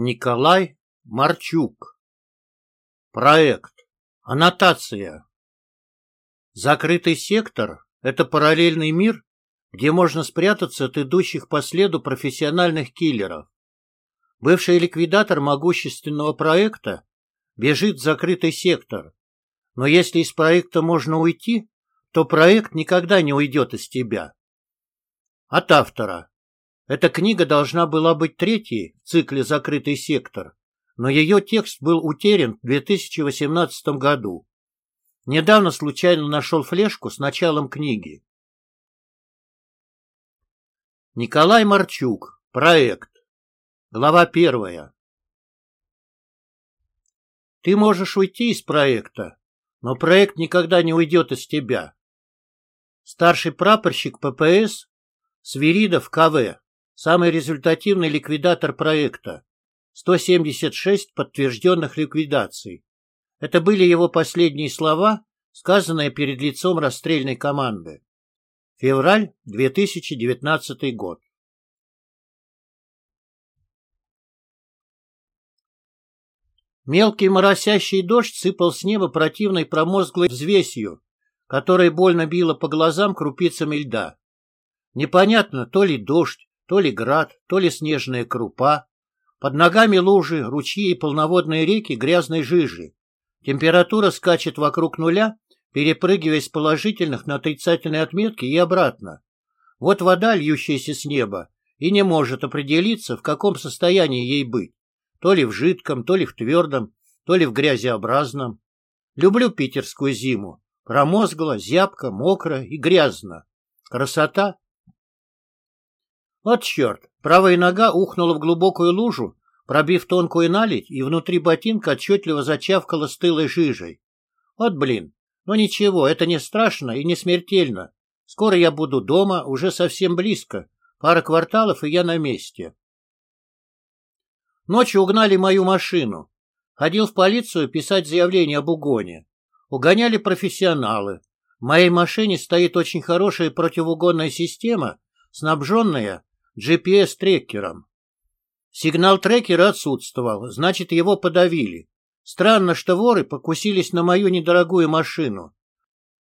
Николай Марчук. Проект. Аннотация. Закрытый сектор – это параллельный мир, где можно спрятаться от идущих по следу профессиональных киллеров. Бывший ликвидатор могущественного проекта бежит в закрытый сектор, но если из проекта можно уйти, то проект никогда не уйдет из тебя. От автора. Эта книга должна была быть третьей в цикле «Закрытый сектор», но ее текст был утерян в 2018 году. Недавно случайно нашел флешку с началом книги. Николай Марчук. Проект. Глава первая. Ты можешь уйти из проекта, но проект никогда не уйдет из тебя. Старший прапорщик ППС Свиридов КВ Самый результативный ликвидатор проекта. 176 подтвержденных ликвидаций. Это были его последние слова, сказанные перед лицом расстрельной команды. Февраль 2019 год. Мелкий моросящий дождь сыпал с неба противной промозглой взвесью, которая больно била по глазам крупицами льда. Непонятно, то ли дождь, то ли град, то ли снежная крупа. Под ногами лужи, ручьи и полноводные реки грязной жижи. Температура скачет вокруг нуля, перепрыгивая с положительных на отрицательные отметки и обратно. Вот вода, льющаяся с неба, и не может определиться, в каком состоянии ей быть. То ли в жидком, то ли в твердом, то ли в грязеобразном. Люблю питерскую зиму. Промозгло, зябко, мокро и грязно. Красота вот черт! Правая нога ухнула в глубокую лужу, пробив тонкую наледь, и внутри ботинка отчетливо зачавкала стылой жижей. Вот блин! Но ничего, это не страшно и не смертельно. Скоро я буду дома, уже совсем близко. Пара кварталов, и я на месте. Ночью угнали мою машину. Ходил в полицию писать заявление об угоне. Угоняли профессионалы. В моей машине стоит очень хорошая противоугонная система, снабженная GPS-трекером. Сигнал трекера отсутствовал, значит, его подавили. Странно, что воры покусились на мою недорогую машину.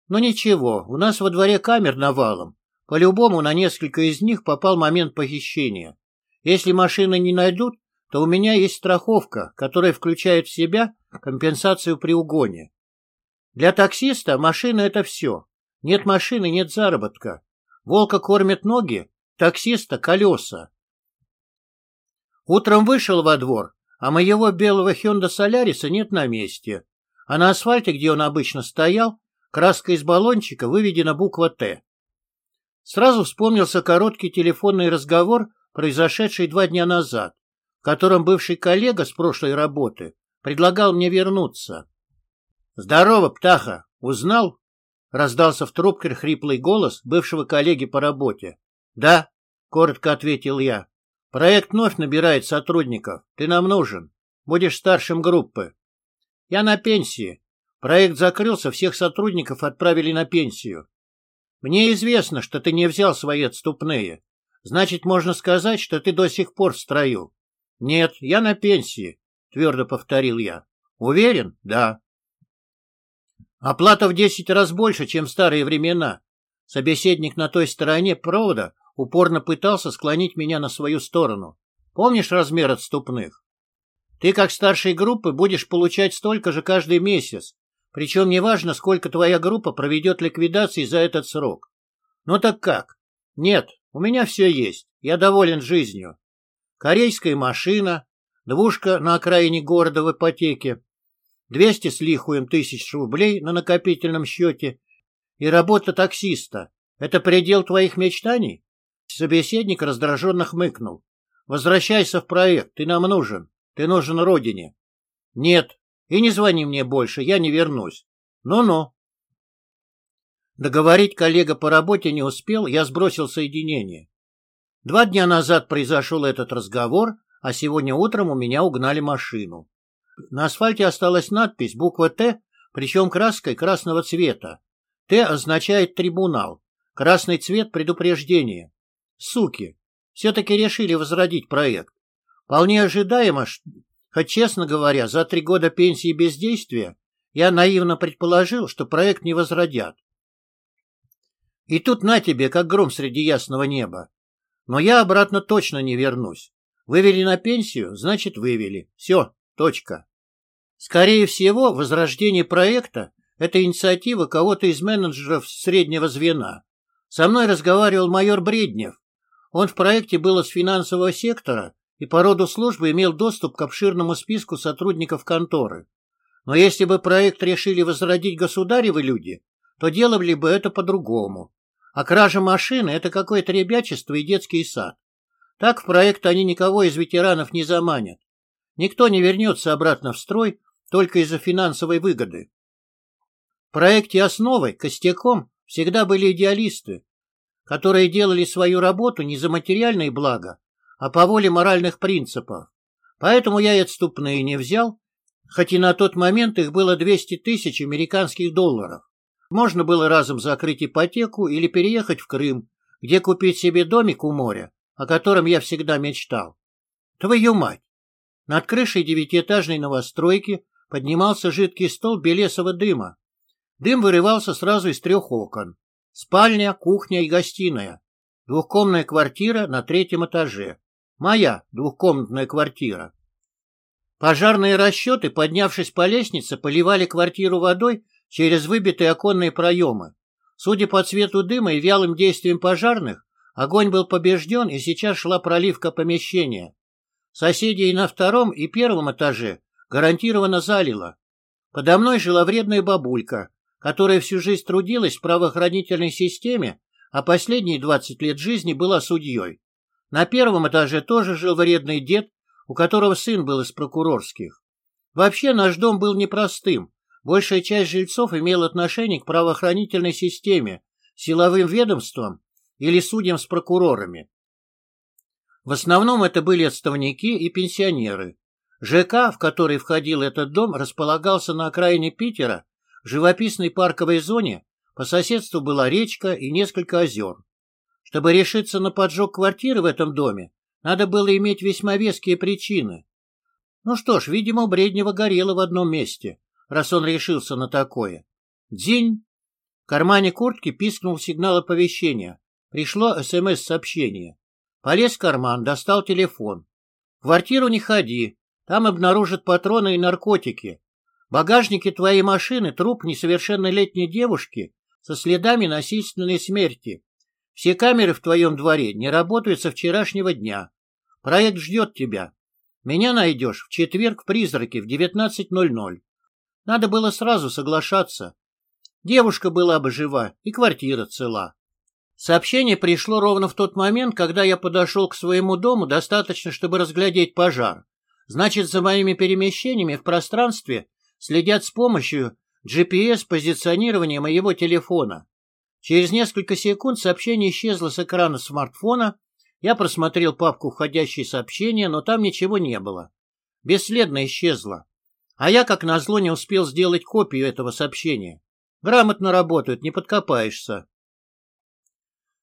Но ничего, у нас во дворе камер навалом. По-любому на несколько из них попал момент похищения. Если машины не найдут, то у меня есть страховка, которая включает в себя компенсацию при угоне. Для таксиста машина — это все. Нет машины — нет заработка. Волка кормят ноги, таксиста колеса. Утром вышел во двор, а моего белого Хёнда Соляриса нет на месте, а на асфальте, где он обычно стоял, краской из баллончика выведена буква «Т». Сразу вспомнился короткий телефонный разговор, произошедший два дня назад, в котором бывший коллега с прошлой работы предлагал мне вернуться. «Здорово, птаха! Узнал?» — раздался в трубке хриплый голос бывшего коллеги по работе. «Да», — коротко ответил я. «Проект вновь набирает сотрудников. Ты нам нужен. Будешь старшим группы». «Я на пенсии. Проект закрылся, всех сотрудников отправили на пенсию. Мне известно, что ты не взял свои отступные. Значит, можно сказать, что ты до сих пор в строю». «Нет, я на пенсии», — твердо повторил я. «Уверен? Да». «Оплата в десять раз больше, чем в старые времена». Собеседник на той стороне провода упорно пытался склонить меня на свою сторону. Помнишь размер отступных? Ты, как старшей группы, будешь получать столько же каждый месяц, причем неважно, сколько твоя группа проведет ликвидации за этот срок. Ну так как? Нет, у меня все есть, я доволен жизнью. Корейская машина, двушка на окраине города в ипотеке, 200 с лихуем тысяч рублей на накопительном счете и работа таксиста. Это предел твоих мечтаний? Собеседник раздраженно хмыкнул. «Возвращайся в проект, ты нам нужен. Ты нужен родине». «Нет, и не звони мне больше, я не вернусь». «Ну-ну». Договорить коллега по работе не успел, я сбросил соединение. Два дня назад произошел этот разговор, а сегодня утром у меня угнали машину. На асфальте осталась надпись, буква «Т», причем краской красного цвета. «Т» означает «трибунал», красный цвет – предупреждение. Суки, все-таки решили возродить проект. Вполне ожидаемо, хоть, честно говоря, за три года пенсии бездействия я наивно предположил, что проект не возродят. И тут на тебе, как гром среди ясного неба. Но я обратно точно не вернусь. Вывели на пенсию, значит вывели. Все, точка. Скорее всего, возрождение проекта – это инициатива кого-то из менеджеров среднего звена. Со мной разговаривал майор Бреднев. Он в проекте был из финансового сектора и по роду службы имел доступ к обширному списку сотрудников конторы. Но если бы проект решили возродить государевы люди, то делали бы это по-другому. А кража машины – это какое-то ребячество и детский сад. Так в проект они никого из ветеранов не заманят. Никто не вернется обратно в строй только из-за финансовой выгоды. В проекте основой, костяком, всегда были идеалисты, которые делали свою работу не за материальные блага, а по воле моральных принципов. Поэтому я и отступные не взял, хоть и на тот момент их было 200 тысяч американских долларов. Можно было разом закрыть ипотеку или переехать в Крым, где купить себе домик у моря, о котором я всегда мечтал. Твою мать! Над крышей девятиэтажной новостройки поднимался жидкий стол белесого дыма. Дым вырывался сразу из трех окон. Спальня, кухня и гостиная. Двухкомная квартира на третьем этаже. Моя двухкомнатная квартира. Пожарные расчеты, поднявшись по лестнице, поливали квартиру водой через выбитые оконные проемы. Судя по цвету дыма и вялым действиям пожарных, огонь был побежден, и сейчас шла проливка помещения. Соседей на втором и первом этаже гарантированно залило. Подо мной жила вредная бабулька, которая всю жизнь трудилась в правоохранительной системе, а последние 20 лет жизни была судьей. На первом этаже тоже жил вредный дед, у которого сын был из прокурорских. Вообще наш дом был непростым. Большая часть жильцов имела отношение к правоохранительной системе, силовым ведомствам или судьям с прокурорами. В основном это были отставники и пенсионеры. ЖК, в который входил этот дом, располагался на окраине Питера, живописной парковой зоне, по соседству была речка и несколько озер. Чтобы решиться на поджог квартиры в этом доме, надо было иметь весьма веские причины. Ну что ж, видимо, Бреднева горело в одном месте, раз он решился на такое. Дзинь! В кармане куртки пискнул сигнал оповещения. Пришло СМС-сообщение. Полез в карман, достал телефон. В квартиру не ходи, там обнаружат патроны и наркотики. Багажнике твоей машины труп несовершеннолетней девушки со следами насильственной смерти. Все камеры в твоем дворе не работают со вчерашнего дня. Проект ждет тебя. Меня найдешь в четверг в «Призраке» в 19.00. Надо было сразу соглашаться. Девушка была бы жива и квартира цела. Сообщение пришло ровно в тот момент, когда я подошел к своему дому достаточно, чтобы разглядеть пожар. Значит, за моими перемещениями в пространстве следят с помощью GPS-позиционирования моего телефона. Через несколько секунд сообщение исчезло с экрана смартфона, я просмотрел папку «Входящие сообщения», но там ничего не было. Бесследно исчезло. А я, как назло, не успел сделать копию этого сообщения. Грамотно работают, не подкопаешься.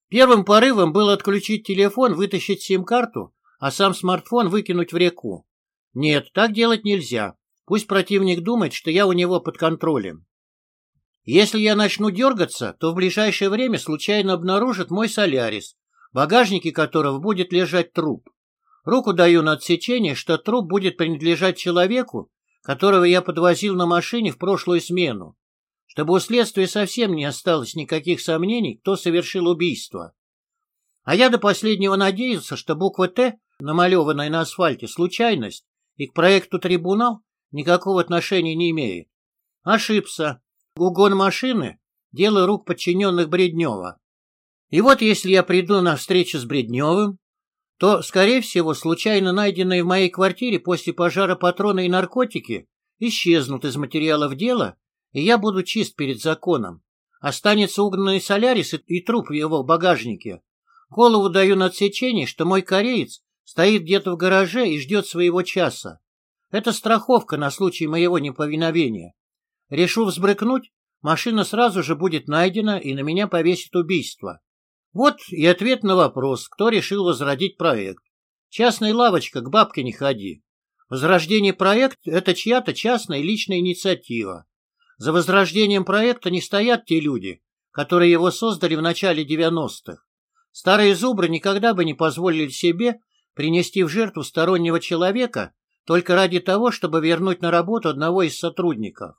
Первым порывом было отключить телефон, вытащить сим-карту, а сам смартфон выкинуть в реку. Нет, так делать нельзя. Пусть противник думает, что я у него под контролем. Если я начну дергаться, то в ближайшее время случайно обнаружит мой Солярис, в багажнике которого будет лежать труп. Руку даю на отсечение, что труп будет принадлежать человеку, которого я подвозил на машине в прошлую смену, чтобы у следствия совсем не осталось никаких сомнений, кто совершил убийство. А я до последнего надеялся, что буква «Т», намалеванная на асфальте, случайность, и к проекту «Трибунал» никакого отношения не имеет. Ошибся. Угон машины – дело рук подчиненных Бреднева. И вот если я приду на встречу с Бредневым, то, скорее всего, случайно найденные в моей квартире после пожара патроны и наркотики исчезнут из материалов дела, и я буду чист перед законом. Останется угнанный солярис и труп в его багажнике. Голову даю на отсечение, что мой кореец стоит где-то в гараже и ждет своего часа. Это страховка на случай моего неповиновения. Решу взбрыкнуть, машина сразу же будет найдена и на меня повесит убийство. Вот и ответ на вопрос, кто решил возродить проект. Частная лавочка, к бабке не ходи. Возрождение проекта – это чья-то частная личная инициатива. За возрождением проекта не стоят те люди, которые его создали в начале 90-х. Старые зубры никогда бы не позволили себе принести в жертву стороннего человека только ради того, чтобы вернуть на работу одного из сотрудников.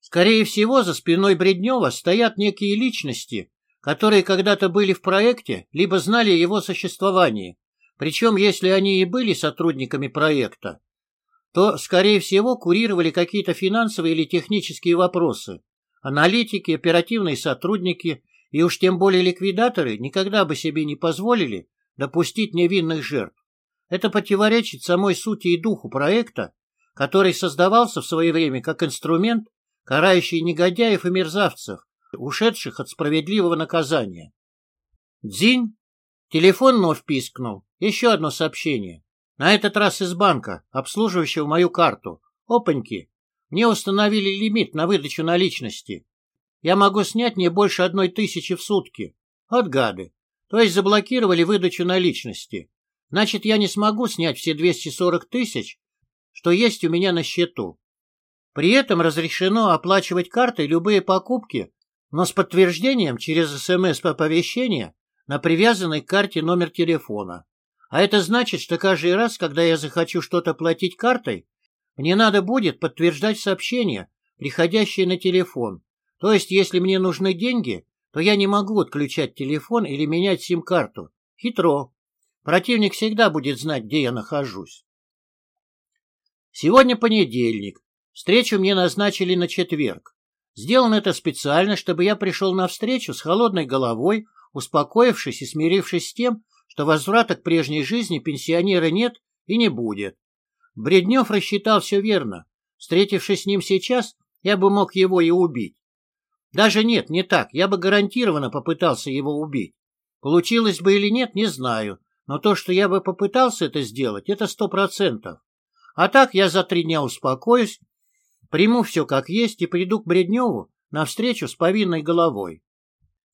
Скорее всего, за спиной Бреднева стоят некие личности, которые когда-то были в проекте, либо знали о его существовании. Причем, если они и были сотрудниками проекта, то, скорее всего, курировали какие-то финансовые или технические вопросы. Аналитики, оперативные сотрудники и уж тем более ликвидаторы никогда бы себе не позволили допустить невинных жертв. Это противоречит самой сути и духу проекта, который создавался в свое время как инструмент, карающий негодяев и мерзавцев, ушедших от справедливого наказания. Дзинь! Телефон вновь пискнул. Еще одно сообщение. На этот раз из банка, обслуживающего мою карту. Опаньки! Мне установили лимит на выдачу наличности. Я могу снять не больше одной тысячи в сутки. От гады. То есть заблокировали выдачу наличности. Значит, я не смогу снять все 240 тысяч, что есть у меня на счету. При этом разрешено оплачивать картой любые покупки, но с подтверждением через СМС-оповещение на привязанной к карте номер телефона. А это значит, что каждый раз, когда я захочу что-то платить картой, мне надо будет подтверждать сообщение, приходящее на телефон. То есть, если мне нужны деньги, то я не могу отключать телефон или менять сим-карту. Хитро. Противник всегда будет знать, где я нахожусь. Сегодня понедельник. Встречу мне назначили на четверг. Сделано это специально, чтобы я пришел на встречу с холодной головой, успокоившись и смирившись с тем, что возврата к прежней жизни пенсионера нет и не будет. Бреднев рассчитал все верно. Встретившись с ним сейчас, я бы мог его и убить. Даже нет, не так, я бы гарантированно попытался его убить. Получилось бы или нет, не знаю, но то, что я бы попытался это сделать, это сто процентов. А так я за три дня успокоюсь, приму все как есть и приду к Бредневу на встречу с повинной головой.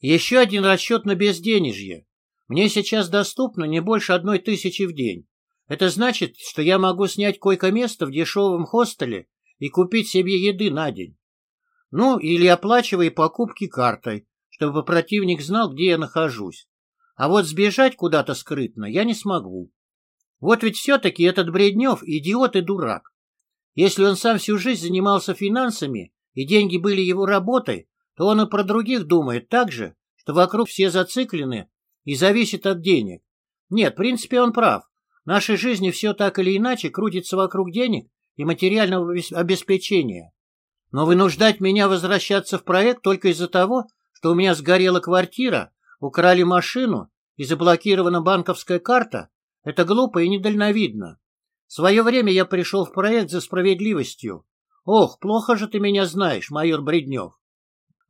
Еще один расчет на безденежье. Мне сейчас доступно не больше одной тысячи в день. Это значит, что я могу снять койко-место в дешевом хостеле и купить себе еды на день. Ну, или оплачивая покупки картой, чтобы противник знал, где я нахожусь. А вот сбежать куда-то скрытно я не смогу. Вот ведь все-таки этот Бреднев идиот и дурак. Если он сам всю жизнь занимался финансами, и деньги были его работой, то он и про других думает так же, что вокруг все зациклены и зависит от денег. Нет, в принципе, он прав. В нашей жизни все так или иначе крутится вокруг денег и материального обеспечения. Но вынуждать меня возвращаться в проект только из-за того, что у меня сгорела квартира, украли машину и заблокирована банковская карта, это глупо и недальновидно. В свое время я пришел в проект за справедливостью. Ох, плохо же ты меня знаешь, майор Бреднев.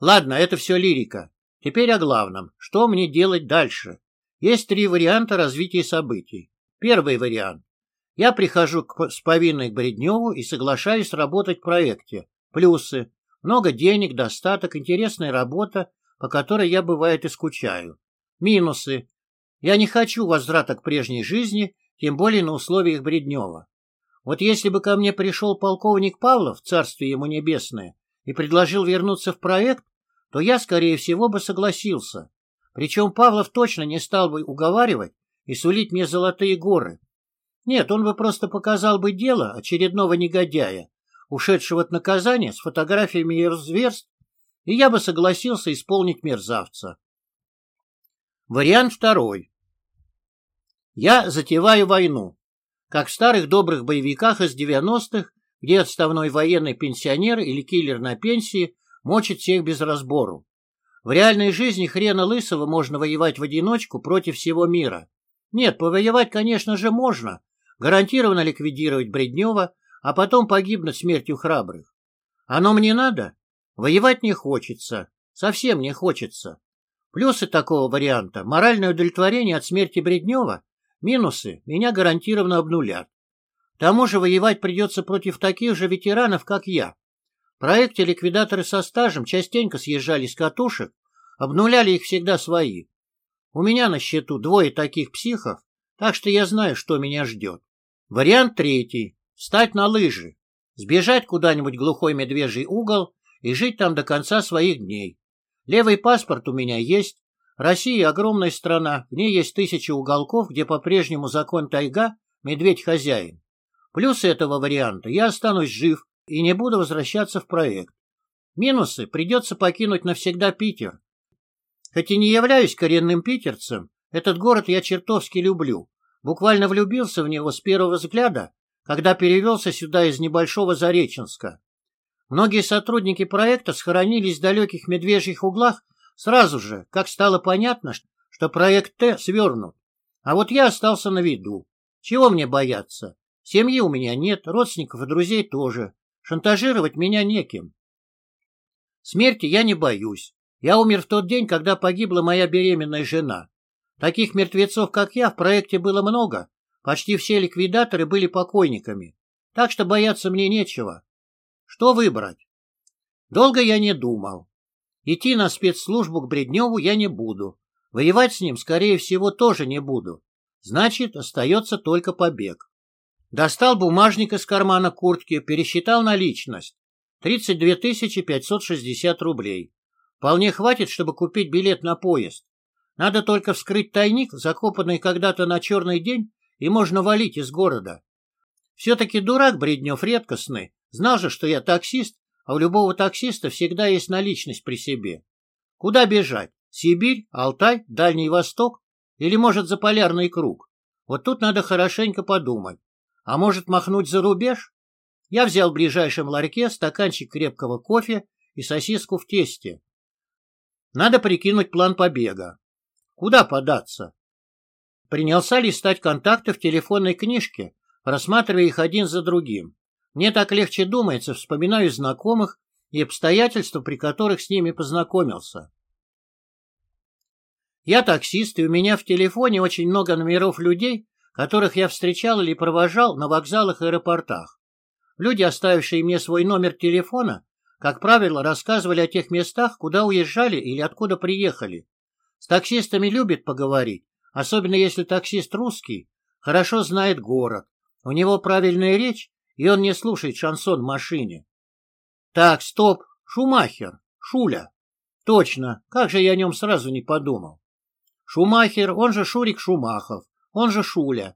Ладно, это все лирика. Теперь о главном. Что мне делать дальше? Есть три варианта развития событий. Первый вариант. Я прихожу к, с Бредневу и соглашаюсь работать в проекте. Плюсы. Много денег, достаток, интересная работа, по которой я, бывает, и скучаю. Минусы. Я не хочу возврата к прежней жизни, тем более на условиях Бреднева. Вот если бы ко мне пришел полковник Павлов, царствие ему небесное, и предложил вернуться в проект, то я, скорее всего, бы согласился. Причем Павлов точно не стал бы уговаривать и сулить мне золотые горы. Нет, он бы просто показал бы дело очередного негодяя, ушедшего от наказания с фотографиями и зверств, и я бы согласился исполнить мерзавца. Вариант второй. Я затеваю войну. Как в старых добрых боевиках из 90-х, где отставной военный пенсионер или киллер на пенсии мочит всех без разбору. В реальной жизни хрена лысого можно воевать в одиночку против всего мира. Нет, повоевать, конечно же, можно. Гарантированно ликвидировать Бреднева, а потом погибнуть смертью храбрых. Оно мне надо? Воевать не хочется. Совсем не хочется. Плюсы такого варианта – моральное удовлетворение от смерти Бреднева, минусы – меня гарантированно обнулят. К тому же воевать придется против таких же ветеранов, как я, в проекте ликвидаторы со стажем частенько съезжали с катушек, обнуляли их всегда свои. У меня на счету двое таких психов, так что я знаю, что меня ждет. Вариант третий — встать на лыжи, сбежать куда-нибудь глухой медвежий угол и жить там до конца своих дней. Левый паспорт у меня есть. Россия — огромная страна, в ней есть тысячи уголков, где по-прежнему закон тайга, медведь хозяин. Плюсы этого варианта — я останусь жив и не буду возвращаться в проект. Минусы — придется покинуть навсегда Питер. Хоть и не являюсь коренным питерцем, этот город я чертовски люблю. Буквально влюбился в него с первого взгляда, когда перевелся сюда из небольшого Зареченска. Многие сотрудники проекта схоронились в далеких медвежьих углах сразу же, как стало понятно, что проект Т свернут. А вот я остался на виду. Чего мне бояться? Семьи у меня нет, родственников и друзей тоже. Шантажировать меня неким. Смерти я не боюсь. Я умер в тот день, когда погибла моя беременная жена. Таких мертвецов, как я, в проекте было много. Почти все ликвидаторы были покойниками. Так что бояться мне нечего. Что выбрать? Долго я не думал. Идти на спецслужбу к Бредневу я не буду. Воевать с ним, скорее всего, тоже не буду. Значит, остается только побег. Достал бумажник из кармана куртки, пересчитал наличность. 32 560 рублей. Вполне хватит, чтобы купить билет на поезд. Надо только вскрыть тайник, закопанный когда-то на черный день, и можно валить из города. Все-таки дурак Бреднев редкостный, Знал же, что я таксист, а у любого таксиста всегда есть наличность при себе. Куда бежать? Сибирь, Алтай, Дальний Восток? Или, может, за полярный круг? Вот тут надо хорошенько подумать. А может, махнуть за рубеж? Я взял в ближайшем ларьке стаканчик крепкого кофе и сосиску в тесте. Надо прикинуть план побега. Куда податься? Принялся листать контакты в телефонной книжке, рассматривая их один за другим. Мне так легче думается, вспоминаю знакомых и обстоятельства, при которых с ними познакомился. Я таксист, и у меня в телефоне очень много номеров людей, которых я встречал или провожал на вокзалах и аэропортах. Люди, оставившие мне свой номер телефона, как правило, рассказывали о тех местах, куда уезжали или откуда приехали. С таксистами любят поговорить, особенно если таксист русский, хорошо знает город, у него правильная речь и он не слушает шансон в машине. Так, стоп, Шумахер, Шуля. Точно, как же я о нем сразу не подумал. Шумахер, он же Шурик Шумахов, он же Шуля,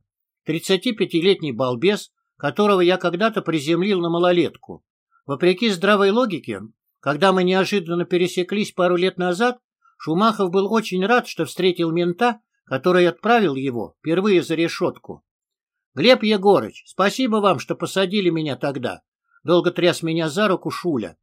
35-летний балбес, которого я когда-то приземлил на малолетку. Вопреки здравой логике, когда мы неожиданно пересеклись пару лет назад, Шумахов был очень рад, что встретил мента, который отправил его впервые за решетку. Глеб Егорыч, спасибо вам, что посадили меня тогда. Долго тряс меня за руку Шуля.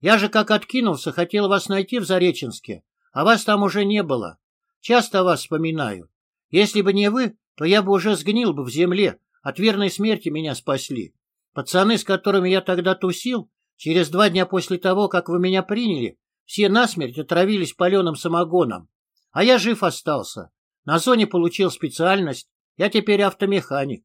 Я же как откинулся, хотел вас найти в Зареченске, а вас там уже не было. Часто вас вспоминаю. Если бы не вы, то я бы уже сгнил бы в земле, от верной смерти меня спасли. Пацаны, с которыми я тогда тусил, через два дня после того, как вы меня приняли, все насмерть отравились паленым самогоном. А я жив остался. На зоне получил специальность, я теперь автомеханик.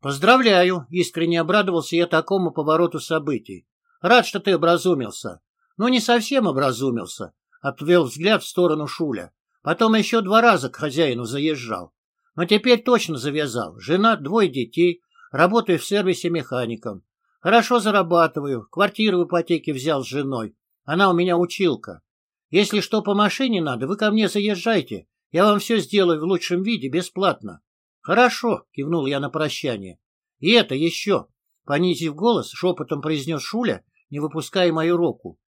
«Поздравляю!» — искренне обрадовался я такому повороту событий. «Рад, что ты образумился». «Ну, не совсем образумился», — отвел взгляд в сторону Шуля. «Потом еще два раза к хозяину заезжал. Но теперь точно завязал. Жена, двое детей, работаю в сервисе механиком. Хорошо зарабатываю, квартиру в ипотеке взял с женой. Она у меня училка. Если что по машине надо, вы ко мне заезжайте. Я вам все сделаю в лучшем виде, бесплатно. «Хорошо», — кивнул я на прощание. «И это еще», — понизив голос, шепотом произнес Шуля, не выпуская мою руку.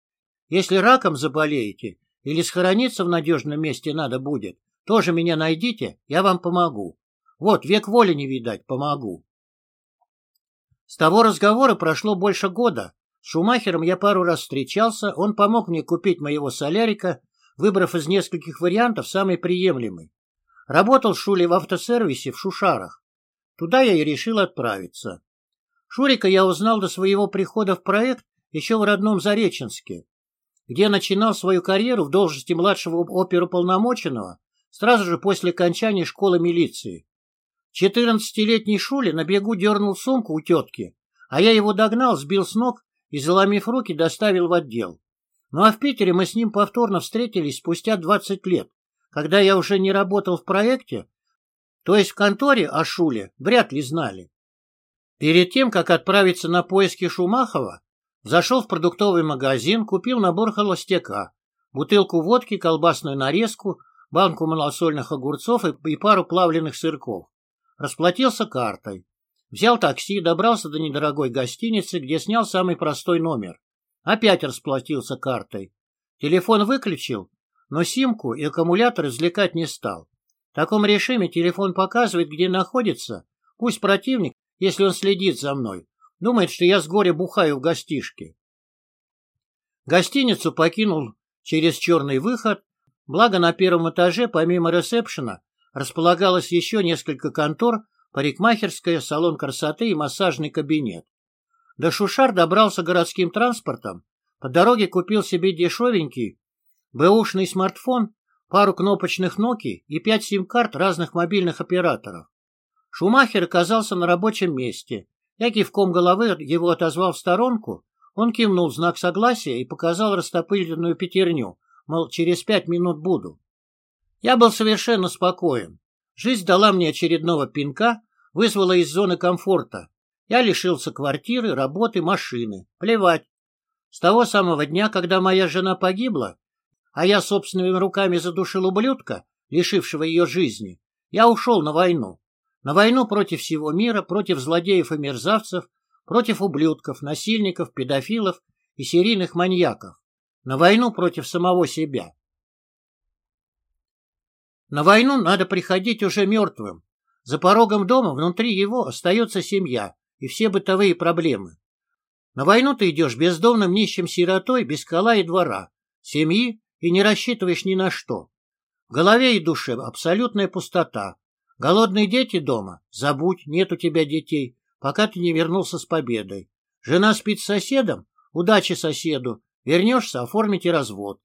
«Если раком заболеете или схорониться в надежном месте надо будет, тоже меня найдите, я вам помогу. Вот, век воли не видать, помогу». С того разговора прошло больше года. С Шумахером я пару раз встречался, он помог мне купить моего солярика, выбрав из нескольких вариантов самый приемлемый. Работал Шули в автосервисе в Шушарах. Туда я и решил отправиться. Шурика я узнал до своего прихода в проект еще в родном Зареченске, где начинал свою карьеру в должности младшего оперуполномоченного сразу же после окончания школы милиции. Четырнадцатилетний Шули на бегу дернул сумку у тетки, а я его догнал, сбил с ног и, заломив руки, доставил в отдел. Ну а в Питере мы с ним повторно встретились спустя двадцать лет, когда я уже не работал в проекте, То есть в конторе о Шуле вряд ли знали. Перед тем, как отправиться на поиски Шумахова, зашел в продуктовый магазин, купил набор холостяка, бутылку водки, колбасную нарезку, банку малосольных огурцов и, и пару плавленых сырков. Расплатился картой. Взял такси, добрался до недорогой гостиницы, где снял самый простой номер. Опять расплатился картой. Телефон выключил, но симку и аккумулятор извлекать не стал. В таком режиме телефон показывает, где находится. Пусть противник, если он следит за мной, думает, что я с горя бухаю в гостишке. Гостиницу покинул через черный выход, благо на первом этаже, помимо ресепшена, располагалось еще несколько контор, парикмахерская, салон красоты и массажный кабинет. До Шушар добрался городским транспортом, по дороге купил себе дешевенький бэушный смартфон, пару кнопочных Nokia и пять сим-карт разных мобильных операторов. Шумахер оказался на рабочем месте. Я кивком головы его отозвал в сторонку, он кивнул знак согласия и показал растопыренную пятерню, мол, через пять минут буду. Я был совершенно спокоен. Жизнь дала мне очередного пинка, вызвала из зоны комфорта. Я лишился квартиры, работы, машины. Плевать. С того самого дня, когда моя жена погибла, а я собственными руками задушил ублюдка, лишившего ее жизни, я ушел на войну. На войну против всего мира, против злодеев и мерзавцев, против ублюдков, насильников, педофилов и серийных маньяков. На войну против самого себя. На войну надо приходить уже мертвым. За порогом дома внутри его остается семья и все бытовые проблемы. На войну ты идешь бездомным нищим сиротой, без кола и двора, семьи и не рассчитываешь ни на что. В голове и душе абсолютная пустота. Голодные дети дома? Забудь, нет у тебя детей, пока ты не вернулся с победой. Жена спит с соседом? Удачи соседу. Вернешься, оформите развод.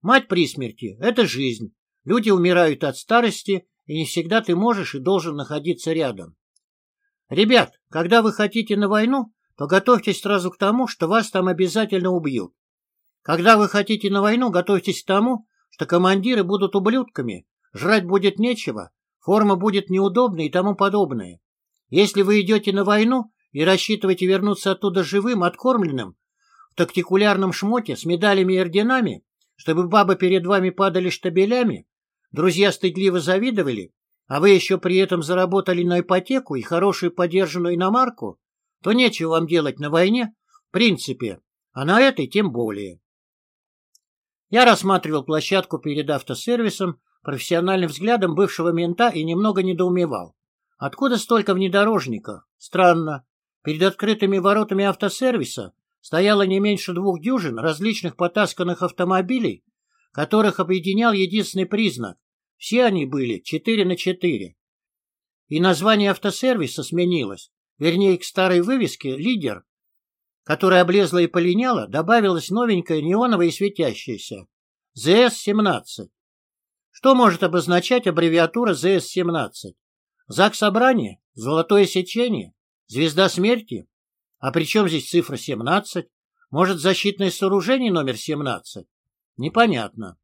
Мать при смерти – это жизнь. Люди умирают от старости, и не всегда ты можешь и должен находиться рядом. Ребят, когда вы хотите на войну, то готовьтесь сразу к тому, что вас там обязательно убьют. Когда вы хотите на войну, готовьтесь к тому, что командиры будут ублюдками, жрать будет нечего, форма будет неудобной и тому подобное. Если вы идете на войну и рассчитываете вернуться оттуда живым, откормленным, в тактикулярном шмоте с медалями и орденами, чтобы бабы перед вами падали штабелями, друзья стыдливо завидовали, а вы еще при этом заработали на ипотеку и хорошую подержанную иномарку, то нечего вам делать на войне, в принципе, а на этой тем более. Я рассматривал площадку перед автосервисом профессиональным взглядом бывшего мента и немного недоумевал. Откуда столько внедорожников? Странно. Перед открытыми воротами автосервиса стояло не меньше двух дюжин различных потасканных автомобилей, которых объединял единственный признак. Все они были 4 на 4. И название автосервиса сменилось. Вернее, к старой вывеске «Лидер», которая облезла и полиняла, добавилась новенькая неоновая и светящаяся ЗС-17. Что может обозначать аббревиатура ЗС-17? Знак собрания? Золотое сечение? Звезда смерти? А при чем здесь цифра 17? Может, защитное сооружение номер 17? Непонятно.